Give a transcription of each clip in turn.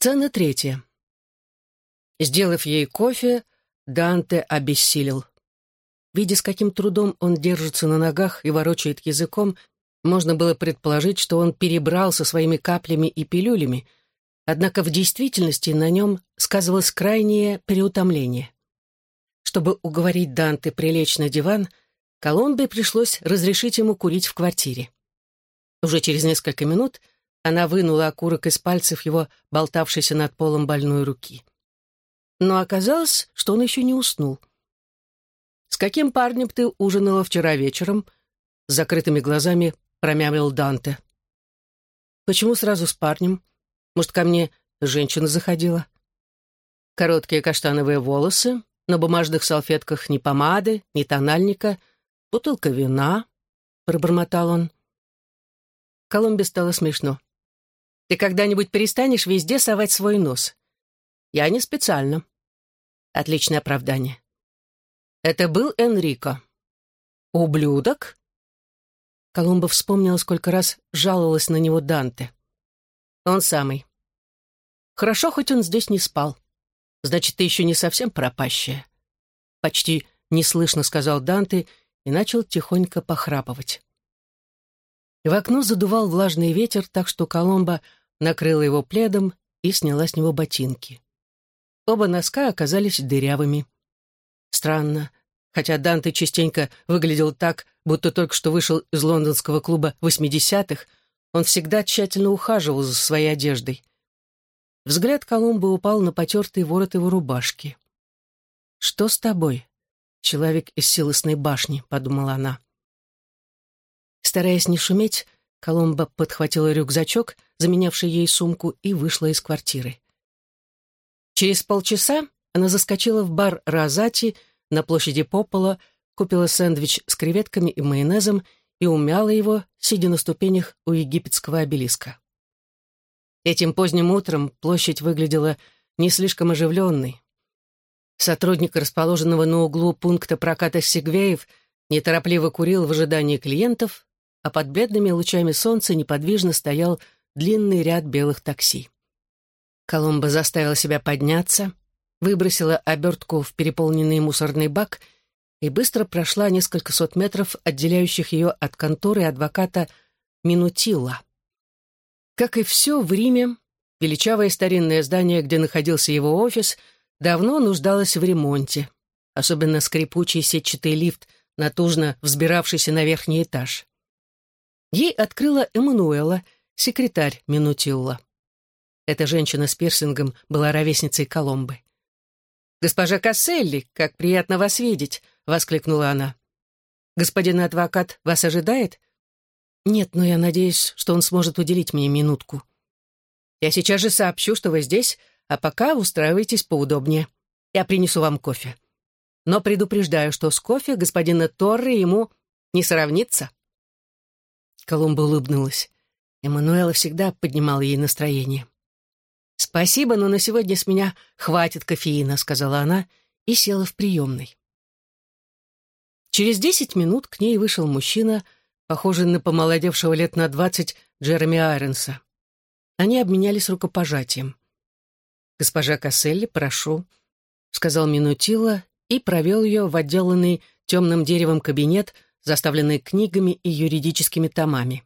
Сцена третья. Сделав ей кофе, Данте обессилел. Видя, с каким трудом он держится на ногах и ворочает языком, можно было предположить, что он перебрал со своими каплями и пилюлями, однако в действительности на нем сказывалось крайнее переутомление. Чтобы уговорить Данте прилечь на диван, Коломбе пришлось разрешить ему курить в квартире. Уже через несколько минут она вынула окурок из пальцев его болтавшейся над полом больной руки. Но оказалось, что он еще не уснул. «С каким парнем ты ужинала вчера вечером?» С закрытыми глазами промямлил Данте. «Почему сразу с парнем? Может, ко мне женщина заходила?» Короткие каштановые волосы, на бумажных салфетках ни помады, ни тональника, бутылка вина, — пробормотал он. Колумбе стало смешно. «Ты когда-нибудь перестанешь везде совать свой нос?» «Я не специально». Отличное оправдание. Это был Энрико. «Ублюдок?» Колумба вспомнила, сколько раз жаловалась на него Данте. «Он самый. Хорошо, хоть он здесь не спал. Значит, ты еще не совсем пропащая». Почти неслышно сказал Данте и начал тихонько похрапывать. В окно задувал влажный ветер, так что Коломба накрыла его пледом и сняла с него ботинки. Оба носка оказались дырявыми. Странно, хотя Данте частенько выглядел так, будто только что вышел из лондонского клуба восьмидесятых, он всегда тщательно ухаживал за своей одеждой. Взгляд Колумба упал на потертый ворот его рубашки. «Что с тобой?» «Человек из силосной башни», — подумала она. Стараясь не шуметь, Коломба подхватила рюкзачок, заменявший ей сумку, и вышла из квартиры. Через полчаса она заскочила в бар «Розати» на площади Попола, купила сэндвич с креветками и майонезом и умяла его, сидя на ступенях у египетского обелиска. Этим поздним утром площадь выглядела не слишком оживленной. Сотрудник, расположенного на углу пункта проката сегвеев, неторопливо курил в ожидании клиентов, а под бледными лучами солнца неподвижно стоял длинный ряд белых такси. Коломба заставила себя подняться, выбросила обертку в переполненный мусорный бак и быстро прошла несколько сот метров, отделяющих ее от конторы адвоката Минутилла. Как и все в Риме, величавое старинное здание, где находился его офис, давно нуждалось в ремонте, особенно скрипучий сетчатый лифт, натужно взбиравшийся на верхний этаж. Ей открыла Эммануэла, секретарь Минутилла. Эта женщина с пирсингом была ровесницей Коломбы. «Госпожа Касселли, как приятно вас видеть!» — воскликнула она. «Господин адвокат вас ожидает?» «Нет, но я надеюсь, что он сможет уделить мне минутку». «Я сейчас же сообщу, что вы здесь, а пока устраивайтесь поудобнее. Я принесу вам кофе. Но предупреждаю, что с кофе господина Торре ему не сравнится». Колумба улыбнулась. Эммануэла всегда поднимала ей настроение. «Спасибо, но на сегодня с меня хватит кофеина», — сказала она и села в приемной. Через десять минут к ней вышел мужчина, похожий на помолодевшего лет на двадцать Джереми Айронса. Они обменялись рукопожатием. «Госпожа Касселли, прошу», — сказал Минутила и провел ее в отделанный темным деревом кабинет, заставленный книгами и юридическими томами.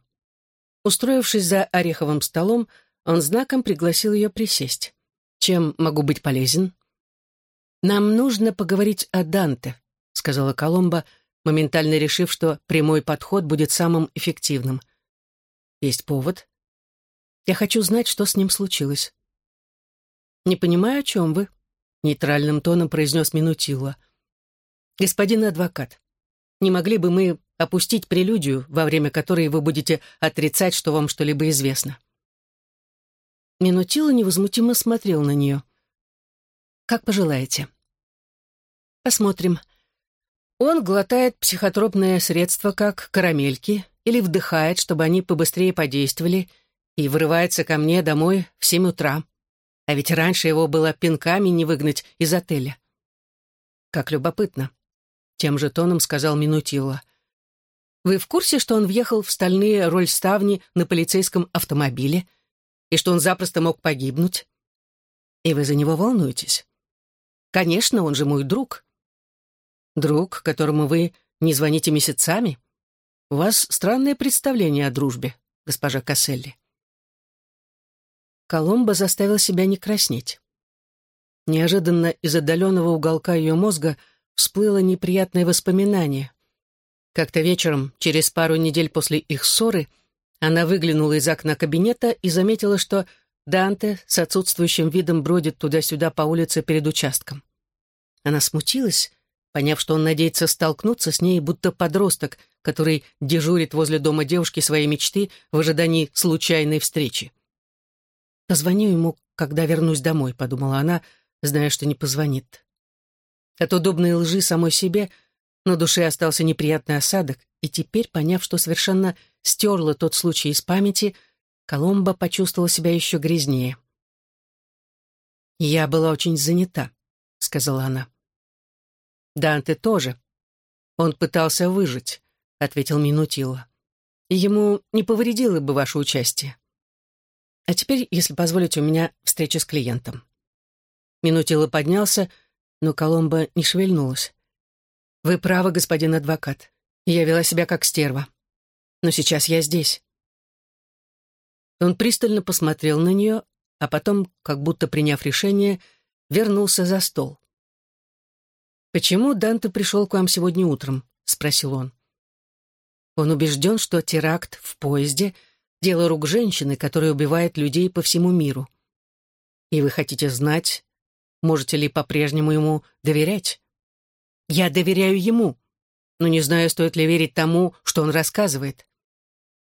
Устроившись за ореховым столом, он знаком пригласил ее присесть. «Чем могу быть полезен?» «Нам нужно поговорить о Данте», — сказала Коломба, моментально решив, что прямой подход будет самым эффективным. «Есть повод. Я хочу знать, что с ним случилось». «Не понимаю, о чем вы», — нейтральным тоном произнес Минутилла. «Господин адвокат, не могли бы мы опустить прелюдию, во время которой вы будете отрицать, что вам что-либо известно?» Минутило невозмутимо смотрел на нее. «Как пожелаете». «Посмотрим. Он глотает психотропное средство, как карамельки, или вдыхает, чтобы они побыстрее подействовали, и вырывается ко мне домой в семь утра. А ведь раньше его было пинками не выгнать из отеля». «Как любопытно», — тем же тоном сказал Минутило. «Вы в курсе, что он въехал в стальные рольставни на полицейском автомобиле?» и что он запросто мог погибнуть. И вы за него волнуетесь? Конечно, он же мой друг. Друг, которому вы не звоните месяцами? У вас странное представление о дружбе, госпожа Касселли. Коломба заставил себя не краснеть. Неожиданно из отдаленного уголка ее мозга всплыло неприятное воспоминание. Как-то вечером, через пару недель после их ссоры, она выглянула из окна кабинета и заметила, что Данте с отсутствующим видом бродит туда-сюда по улице перед участком. Она смутилась, поняв, что он надеется столкнуться с ней, будто подросток, который дежурит возле дома девушки своей мечты в ожидании случайной встречи. «Позвоню ему, когда вернусь домой», — подумала она, зная, что не позвонит. От удобной лжи самой себе на душе остался неприятный осадок, и теперь, поняв, что совершенно стерла тот случай из памяти, — Коломба почувствовала себя еще грязнее. «Я была очень занята», — сказала она. «Данте тоже. Он пытался выжить», — ответил Минутило. «И ему не повредило бы ваше участие. А теперь, если позволите, у меня встреча с клиентом». Минутило поднялся, но Коломба не шевельнулась. «Вы правы, господин адвокат. Я вела себя как стерва. Но сейчас я здесь. Он пристально посмотрел на нее, а потом, как будто приняв решение, вернулся за стол. «Почему Данте пришел к вам сегодня утром?» — спросил он. Он убежден, что теракт в поезде — дело рук женщины, которая убивает людей по всему миру. И вы хотите знать, можете ли по-прежнему ему доверять? Я доверяю ему, но не знаю, стоит ли верить тому, что он рассказывает.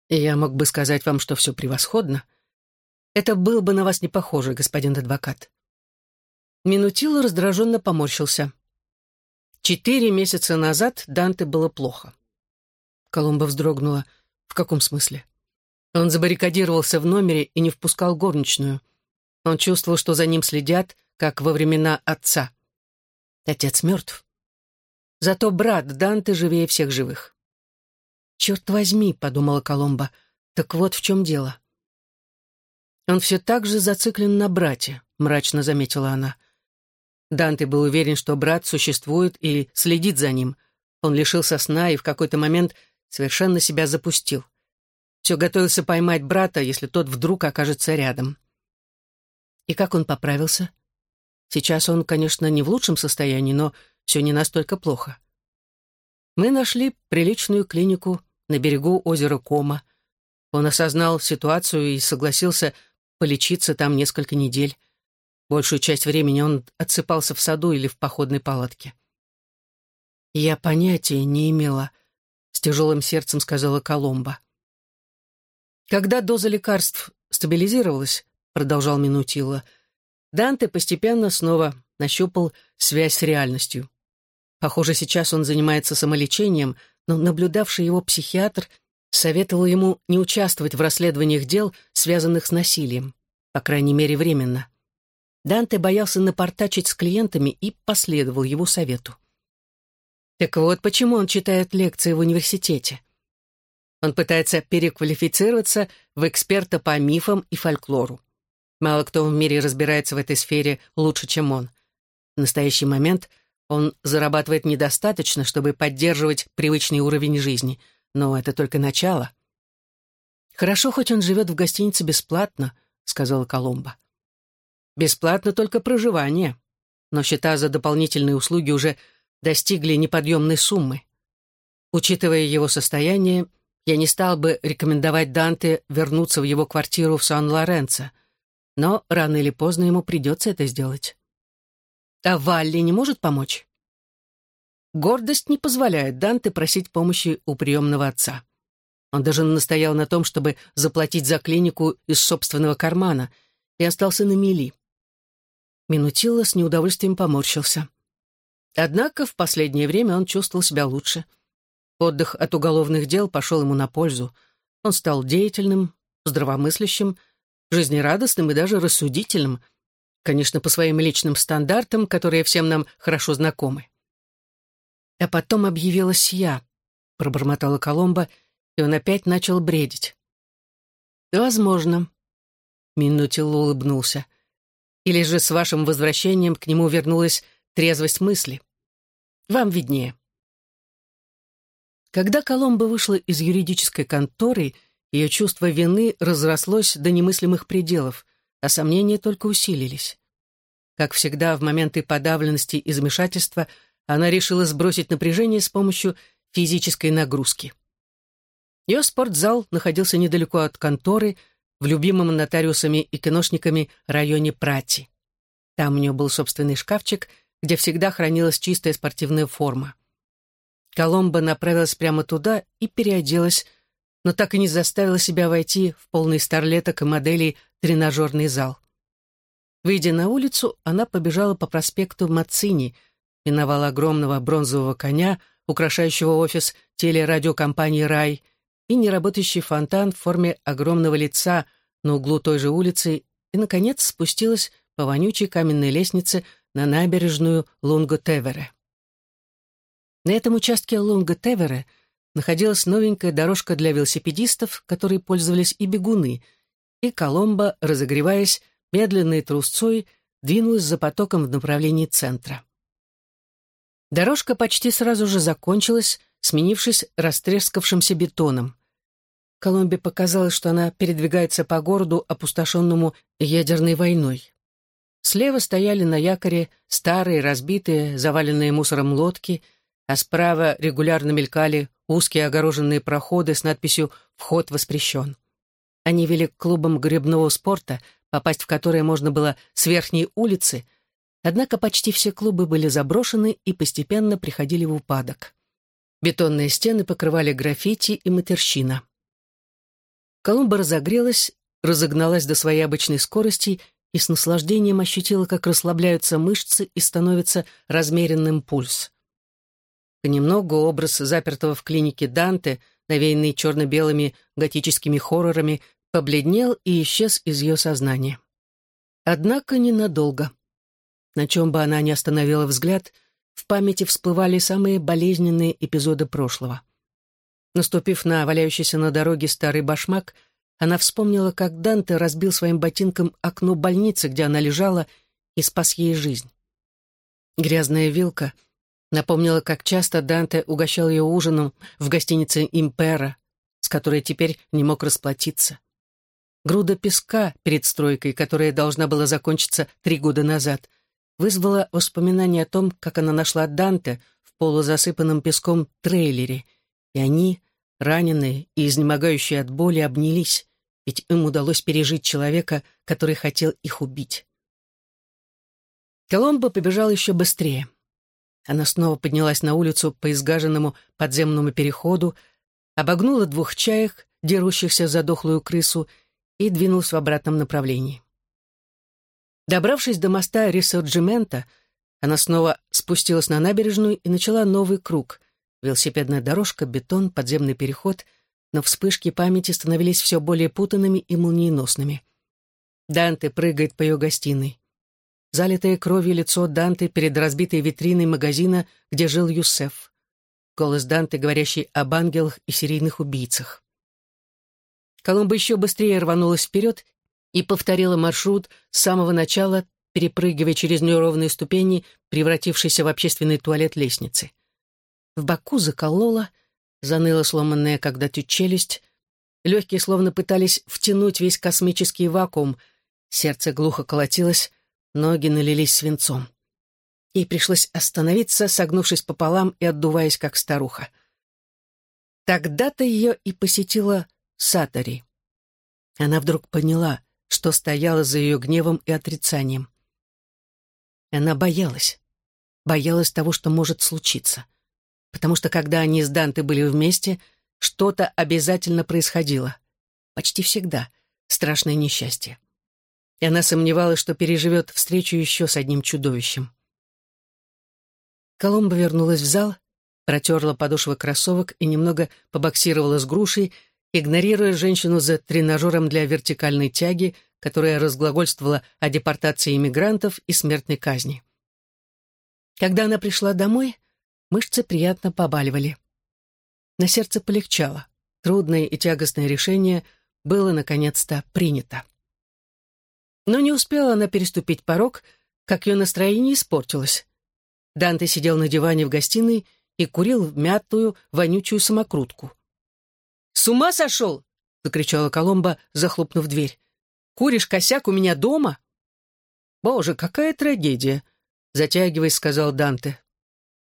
И я мог бы сказать вам, что все превосходно. Это было бы на вас не похоже, господин адвокат. Минутило раздраженно поморщился. Четыре месяца назад Данте было плохо. Коломба вздрогнула. В каком смысле? Он забаррикадировался в номере и не впускал горничную. Он чувствовал, что за ним следят, как во времена отца. Отец мертв. Зато брат Данте живее всех живых. «Черт возьми», — подумала Коломба, — «так вот в чем дело». «Он все так же зациклен на брате», — мрачно заметила она. Данте был уверен, что брат существует и следит за ним. Он лишился сна и в какой-то момент совершенно себя запустил. Все готовился поймать брата, если тот вдруг окажется рядом. И как он поправился? Сейчас он, конечно, не в лучшем состоянии, но все не настолько плохо. Мы нашли приличную клинику на берегу озера Кома. Он осознал ситуацию и согласился полечиться там несколько недель. Большую часть времени он отсыпался в саду или в походной палатке. «Я понятия не имела», — с тяжелым сердцем сказала Коломба. Когда доза лекарств стабилизировалась, продолжал Минутило, Данте постепенно снова нащупал связь с реальностью. Похоже, сейчас он занимается самолечением — но наблюдавший его психиатр советовал ему не участвовать в расследованиях дел, связанных с насилием, по крайней мере, временно. Данте боялся напортачить с клиентами и последовал его совету. Так вот, почему он читает лекции в университете? Он пытается переквалифицироваться в эксперта по мифам и фольклору. Мало кто в мире разбирается в этой сфере лучше, чем он. В настоящий момент – он зарабатывает недостаточно, чтобы поддерживать привычный уровень жизни, но это только начало. «Хорошо, хоть он живет в гостинице бесплатно», — сказала Коломба. «Бесплатно только проживание, но счета за дополнительные услуги уже достигли неподъемной суммы. Учитывая его состояние, я не стал бы рекомендовать Данте вернуться в его квартиру в Сан-Лоренцо, но рано или поздно ему придется это сделать. А Валли не может помочь? Гордость не позволяет Данте просить помощи у приемного отца. Он даже настоял на том, чтобы заплатить за клинику из собственного кармана, и остался на мели. Минутило с неудовольствием поморщился. Однако в последнее время он чувствовал себя лучше. Отдых от уголовных дел пошел ему на пользу. Он стал деятельным, здравомыслящим, жизнерадостным и даже рассудительным, Конечно, по своим личным стандартам, которые всем нам хорошо знакомы. А потом объявилась я, пробормотала Коломба, и он опять начал бредить. Возможно. Минутил улыбнулся. Или же с вашим возвращением к нему вернулась трезвость мысли? Вам виднее. Когда Коломба вышла из юридической конторы, ее чувство вины разрослось до немыслимых пределов, а сомнения только усилились. Как всегда, в моменты подавленности и замешательства она решила сбросить напряжение с помощью физической нагрузки. Ее спортзал находился недалеко от конторы, в любимом нотариусами и киношниками районе Прати. Там у нее был собственный шкафчик, где всегда хранилась чистая спортивная форма. Коломба направилась прямо туда и переоделась, но так и не заставила себя войти в полный старлеток и моделей тренажерный зал. Выйдя на улицу, она побежала по проспекту Мацини, миновала огромного бронзового коня, украшающего офис телерадиокомпании «Рай», и неработающий фонтан в форме огромного лица на углу той же улицы, и, наконец, спустилась по вонючей каменной лестнице на набережную Лунго-Тевере. На этом участке Лунго-Тевере находилась новенькая дорожка для велосипедистов, которой пользовались и бегуны, и Коломбо, разогреваясь, медленной трусцой двинулась за потоком в направлении центра. Дорожка почти сразу же закончилась, сменившись растрескавшимся бетоном. Колумбе показалось, что она передвигается по городу, опустошенному ядерной войной. Слева стояли на якоре старые, разбитые, заваленные мусором лодки, а справа регулярно мелькали узкие огороженные проходы с надписью «Вход воспрещен». Они вели к клубам гребного спорта, попасть в которые можно было с верхней улицы, однако почти все клубы были заброшены и постепенно приходили в упадок. Бетонные стены покрывали граффити и матерщина. Колумба разогрелась, разогналась до своей обычной скорости и с наслаждением ощутила, как расслабляются мышцы и становится размеренным пульс. Понемногу образ запертого в клинике Данте, навеянный черно-белыми готическими хоррорами, побледнел и исчез из ее сознания. Однако ненадолго. На чем бы она ни остановила взгляд, в памяти всплывали самые болезненные эпизоды прошлого. Наступив на валяющийся на дороге старый башмак, она вспомнила, как Данте разбил своим ботинком окно больницы, где она лежала, и спас ей жизнь. Грязная вилка напомнила, как часто Данте угощал ее ужином в гостинице «Импера», с которой теперь не мог расплатиться. Груда песка перед стройкой, которая должна была закончиться три года назад, вызвала воспоминание о том, как она нашла Данте в полузасыпанном песком трейлере — и они, раненые и изнемогающие от боли, обнялись, ведь им удалось пережить человека, который хотел их убить. Коломбо побежал еще быстрее. Она снова поднялась на улицу по изгаженному подземному переходу, обогнула двух чаек, дерущихся за дохлую крысу, и двинулась в обратном направлении. Добравшись до моста Ресорджимента, она снова спустилась на набережную и начала новый круг, Велосипедная дорожка, бетон, подземный переход, но вспышки памяти становились все более путанными и молниеносными. Данте прыгает по ее гостиной. Залитое кровью лицо Данте перед разбитой витриной магазина, где жил Юсеф. Голос Данте, говорящий об ангелах и серийных убийцах. Колумба еще быстрее рванулась вперед и повторила маршрут с самого начала, перепрыгивая через неровные ступени, превратившиеся в общественный туалет лестницы. В боку заколола, заныла сломанная когда-то челюсть. Легкие словно пытались втянуть весь космический вакуум. Сердце глухо колотилось, ноги налились свинцом. Ей пришлось остановиться, согнувшись пополам и отдуваясь, как старуха. Тогда-то ее и посетила Сатари. Она вдруг поняла, что стояла за ее гневом и отрицанием. Она боялась. Боялась того, что может случиться потому что когда они с Данте были вместе, что-то обязательно происходило. Почти всегда. Страшное несчастье. И она сомневалась, что переживет встречу еще с одним чудовищем. Коломба вернулась в зал, протерла подошвы кроссовок и немного побоксировала с грушей, игнорируя женщину за тренажером для вертикальной тяги, которая разглагольствовала о депортации иммигрантов и смертной казни. Когда она пришла домой, Мышцы приятно побаливали. На сердце полегчало. Трудное и тягостное решение было, наконец-то, принято. Но не успела она переступить порог, как ее настроение испортилось. Данте сидел на диване в гостиной и курил мятую, вонючую самокрутку. «С ума сошел!» — закричала Коломба, захлопнув дверь. «Куришь косяк у меня дома?» «Боже, какая трагедия!» — затягиваясь, сказал Данте.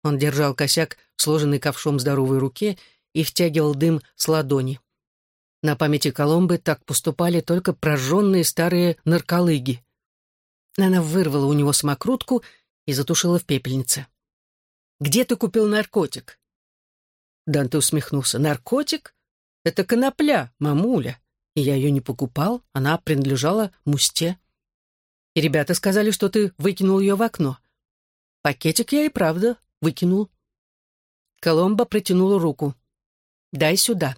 Он держал косяк, сложенный ковшом здоровой руке, и втягивал дым с ладони. На памяти Коломбы так поступали только прожженные старые нарколыги. Она вырвала у него самокрутку и затушила в пепельнице. «Где ты купил наркотик?» Данте усмехнулся. «Наркотик? Это конопля, мамуля. И я ее не покупал, она принадлежала Мусте. И ребята сказали, что ты выкинул ее в окно. Пакетик я и правда выкинул». Коломба протянула руку. «Дай сюда».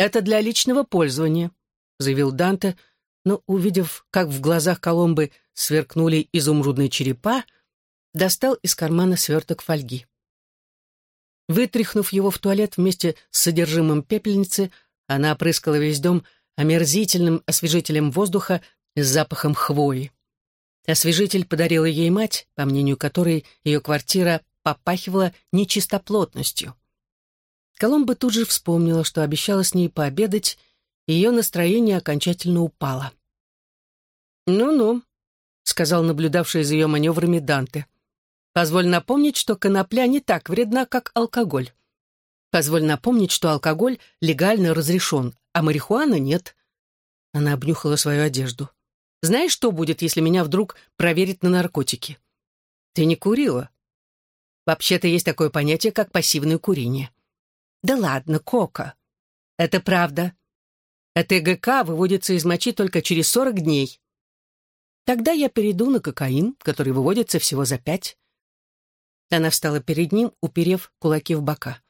«Это для личного пользования», — заявил Данте, но, увидев, как в глазах Коломбы сверкнули изумрудные черепа, достал из кармана сверток фольги. Вытряхнув его в туалет вместе с содержимым пепельницы, она опрыскала весь дом омерзительным освежителем воздуха с запахом хвои. Освежитель подарила ей мать, по мнению которой ее квартира попахивала нечистоплотностью. Коломба тут же вспомнила, что обещала с ней пообедать, и ее настроение окончательно упало. «Ну-ну», — сказал наблюдавший за ее маневрами Данте. «Позволь напомнить, что конопля не так вредна, как алкоголь. Позволь напомнить, что алкоголь легально разрешен, а марихуана нет». Она обнюхала свою одежду. «Знаешь, что будет, если меня вдруг проверят на наркотики?» «Ты не курила?» «Вообще-то есть такое понятие, как пассивное курение». Да ладно, Кока. Это правда. А ТГК выводится из мочи только через 40 дней. Тогда я перейду на кокаин, который выводится всего за пять. Она встала перед ним, уперев кулаки в бока.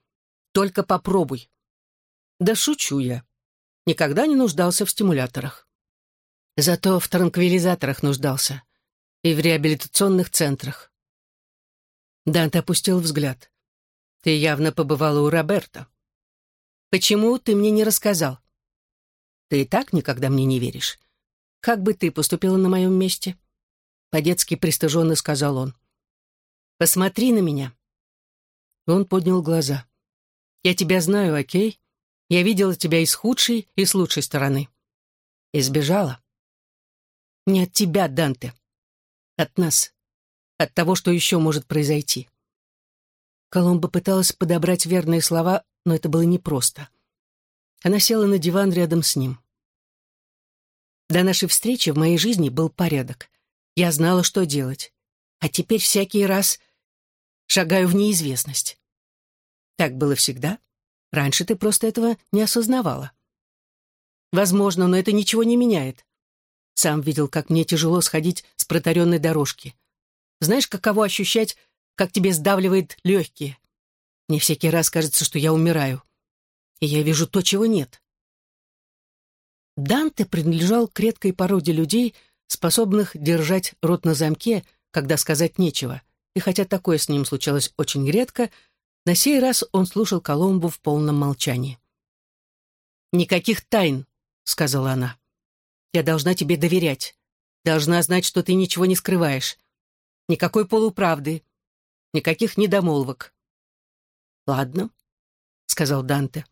Только попробуй. Да шучу я. Никогда не нуждался в стимуляторах. Зато в транквилизаторах нуждался. И в реабилитационных центрах. Данте опустил взгляд. Ты явно побывала у Роберта. Почему ты мне не рассказал? Ты и так никогда мне не веришь. Как бы ты поступила на моем месте? По-детски пристыженно сказал он. Посмотри на меня. Он поднял глаза. Я тебя знаю, окей? Я видела тебя и с худшей, и с лучшей стороны. Избежала. Не от тебя, Данте. От нас. От того, что еще может произойти. Коломба пыталась подобрать верные слова, но это было непросто. Она села на диван рядом с ним. До нашей встречи в моей жизни был порядок. Я знала, что делать. А теперь всякий раз шагаю в неизвестность. Так было всегда. Раньше ты просто этого не осознавала. Возможно, но это ничего не меняет. Сам видел, как мне тяжело сходить с протаренной дорожки. Знаешь, каково ощущать как тебе сдавливает легкие. Мне всякий раз кажется, что я умираю. И я вижу то, чего нет. Данте принадлежал к редкой породе людей, способных держать рот на замке, когда сказать нечего. И хотя такое с ним случалось очень редко, на сей раз он слушал Коломбу в полном молчании. «Никаких тайн», — сказала она. «Я должна тебе доверять. Должна знать, что ты ничего не скрываешь. Никакой полуправды, Никаких недомолвок. «Ладно», — сказал Данте.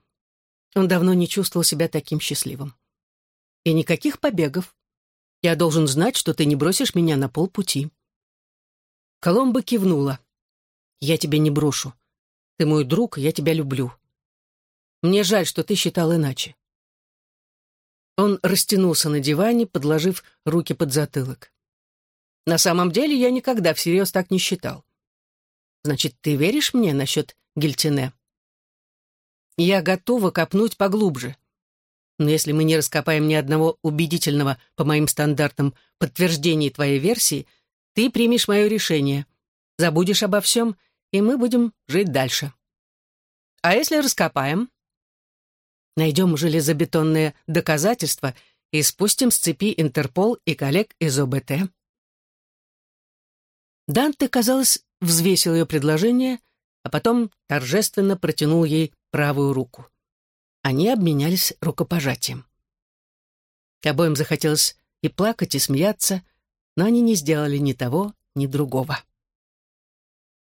Он давно не чувствовал себя таким счастливым. «И никаких побегов. Я должен знать, что ты не бросишь меня на полпути». Коломба кивнула. «Я тебя не брошу. Ты мой друг, я тебя люблю. Мне жаль, что ты считал иначе». Он растянулся на диване, подложив руки под затылок. «На самом деле я никогда всерьез так не считал. Значит, ты веришь мне насчет Гильтине? Я готова копнуть поглубже. Но если мы не раскопаем ни одного убедительного, по моим стандартам, подтверждения твоей версии, ты примешь мое решение, забудешь обо всем, и мы будем жить дальше. А если раскопаем? Найдем железобетонные доказательства и спустим с цепи Интерпол и коллег из ОБТ. Данте, казалось, взвесил ее предложение, а потом торжественно протянул ей правую руку. Они обменялись рукопожатием. Обоим захотелось и плакать, и смеяться, но они не сделали ни того, ни другого.